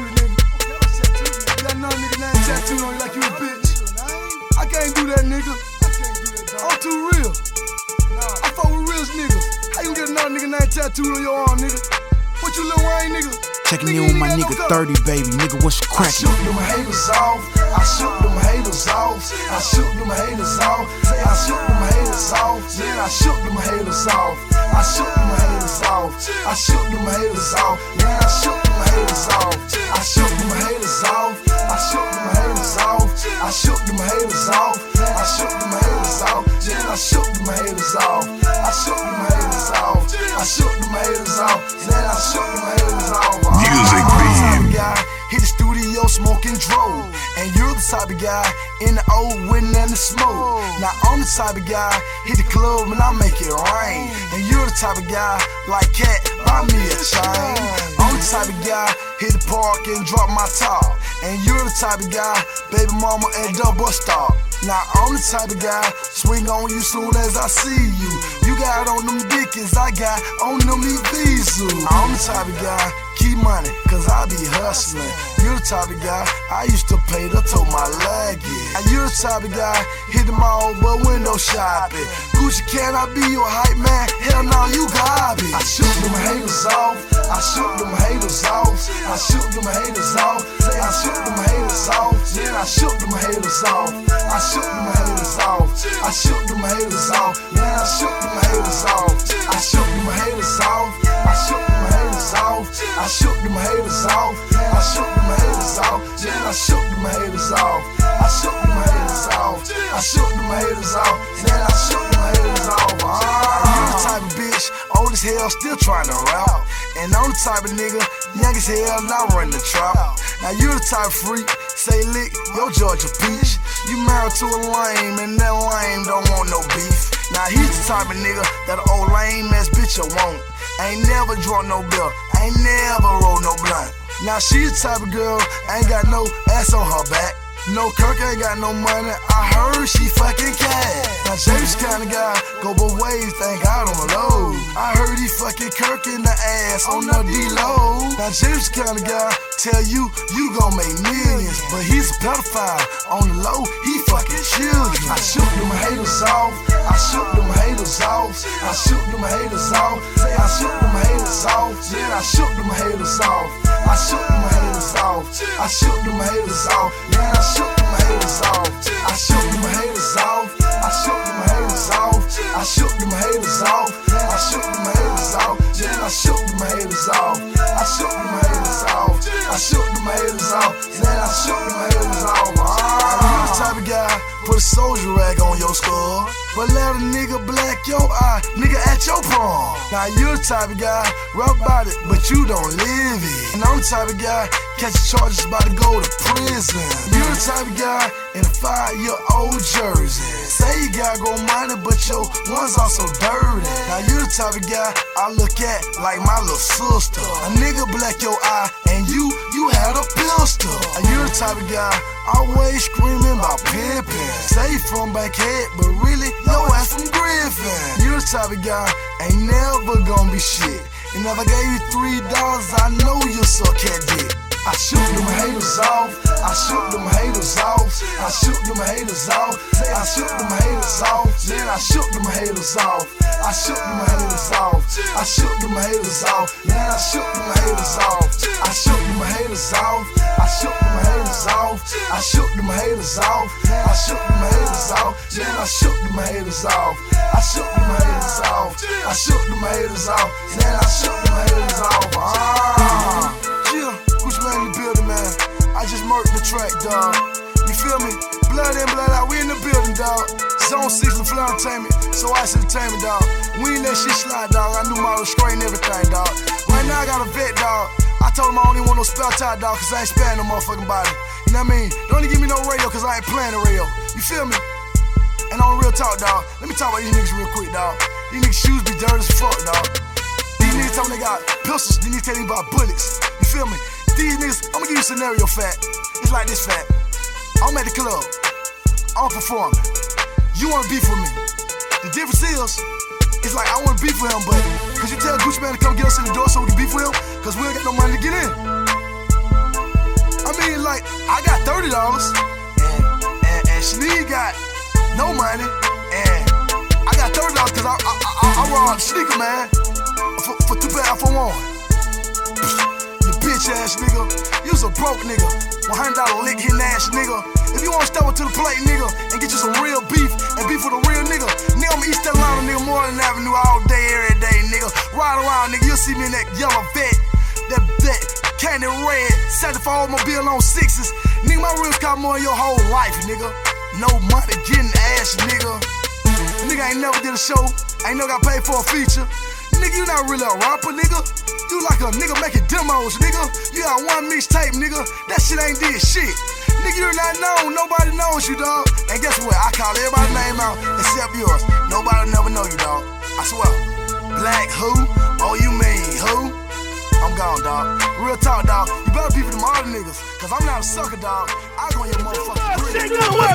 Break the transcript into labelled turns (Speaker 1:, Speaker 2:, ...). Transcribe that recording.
Speaker 1: tattooed, nigga. That nigga name tattooed on you like
Speaker 2: you a bitch. I can't do that, nigga. I'm too real.
Speaker 1: I
Speaker 2: fuck
Speaker 1: with real niggas. How you get another nigga name tattooed on your arm, nigga? You Lil Wayne, nigga? Checking in with my nigga 30, baby. Nigga, what's I cracking? shoot them haters off. I shoot them haters off. I shoot them haters off. I shoot them haters off. Then I shoot them haters off. I shoot them haters off. I shoot them haters off. Then I shoot them haters off. I shoot them haters off. I shoot them haters off. I shoot them haters off. Type of guy in the old wind and the smoke. Now I'm the type of guy, hit the club and I make it rain. And you're the type of guy, like cat, buy me a chain. I'm the type of guy, hit the park and drop my top. And you're the type of guy, baby mama and double stop. Now I'm the type of guy, swing on you soon as I see you. You got on them dickies, I got on them Evisu. I'm the type of guy, keep money, cause I be hustling. You're the type of guy, I used to pay to tow my luggage. And you're the type of guy, hit the mall but window shopping. Gucci, can I be your hype man? Hell no, you got garbage. I shoot them haters off, I shoot them haters off, I shoot them haters off, say I shoot them haters off, then I shoot them haters off, I shoot them haters off, I shoot them haters off, then I shoot them haters off, I shoot them haters off, I shoot them haters off, I shoot them haters off, I shoot them haters off, then I shoot them haters off, I shook them haters off, I shoot them haters off, then I shook them haters off. Ah, you the type of bitch, old as hell, still trying to rap. And I'm the type of nigga, young as hell, not run the trap. Now you the type of freak, say lick, yo Georgia peach. You married to a lame, and that lame don't want no beef. Now he's the type of nigga that an old lame ass bitch will want. Ain't never drunk no bill, ain't never rolled no blunt. Now she the type of girl, ain't got no ass on her back. No Kirk ain't got no money, I heard she fucking cash. Now James kinda guy, go both ways, thank Kirk in the ass on the D-low. Now James kinda guy, tell you, you gon' make millions. But he's a pedophile, on the low, he fucking children. I shoot them haters off, I shoot them haters off, I shoot them haters off, I shoot them haters off, then I shoot them haters off, I shoot them haters off, I shoot them haters off, then I shoot them haters off, I shoot them haters off, I shoot them haters off, I shook them haters off, I shoot them haters off, then I shoot them haters off, I shoot them haters off, I shoot them haters off, then I shoot them haters off. Put a soldier rag on your skull, but let a nigga black your eye, nigga at your prom. Now you the type of guy, rough about it, but you don't live it. And I'm the type of guy, catch charges about to go to prison. You the type of guy in a five-year-old jersey. Say you got go money, but your one's also dirty. Now you the type of guy I look at like my little sister. A nigga black your eye, and you, you had a pistol. And you the type of guy always screaming about pimping. Say from Bankhead, but really your ass from Griffin. You're the type of guy ain't never gonna be shit. And if I gave you three dollars, I know you suck at dick. I shoot them haters off. I shoot them haters off. I shoot them haters off. I shoot them haters off. Then I shoot them haters off. I shoot them haters off. I shoot them haters off. Then I shoot them haters off. I shoot them haters off. I shoot them haters off. I shoot them haters off. I shoot them haters off. Then I shoot them haters off. I shoot them haters off. I shoot them haters off. Then I shoot them haters off. Ah. In the building, man? I just murked the track, dog. You feel me? Blood in, blood out, we in the building, dog. Zone 6 and Flow Entertainment, so Ice Entertainment, dog. We ain't let shit slide, dog. I knew my was straight and everything, dog. Right now I got a vet, dog. I told him I don't want no spell tie, dog, cause I ain't sparing no motherfucking body. You know what I mean? Don't even give me no radio, cause I ain't playing the radio. You feel me? And on real talk, dog, let me talk about these niggas real quick, dog. These niggas' shoes be dirty as fuck, dog. These niggas me they got pistols, these niggas tell me about bullets. You feel me? These niggas, I'm gonna give you a scenario fat. It's like this fat. I'm at the club. I'm performing. You wanna beef with me. The difference is, it's like I wanna beef with him, but could you tell Gucci Mane to come get us in the door so we can beef with him? Cause we ain't got no money to get in. I mean, like, I got $30 and, and, and Shanique got no money and I got $30 cause I, I, I, I robbed Sneaker Man for, for two bad for one. Bitch ass nigga. You's a broke nigga. $100 lick hitting ass nigga. If you wanna step up to the plate, nigga, and get you some real beef and beef with a real nigga, nigga, I'm East Atlanta, nigga, Moreland Avenue all day, every day, nigga. Ride around, nigga, you'll see me in that yellow vet, that that candy red, certified automobile on sixes. Nigga, my rims cost more than your whole life, nigga. No money getting ass, nigga. Nigga ain't never did a show, ain't never got paid for a feature. Nigga, you not really a rapper, nigga. You like a nigga making demos, nigga. You got one mixtape, nigga. That shit ain't did shit. Nigga, you're not known. Nobody knows you, dog. And guess what? I call everybody's name out except yours. Nobody never know you, dog. I swear. Black who? Oh, you mean who? I'm gone, dog. Real talk, dog. You better be for them other niggas. Cause I'm not a sucker, dog. I go your motherfucking.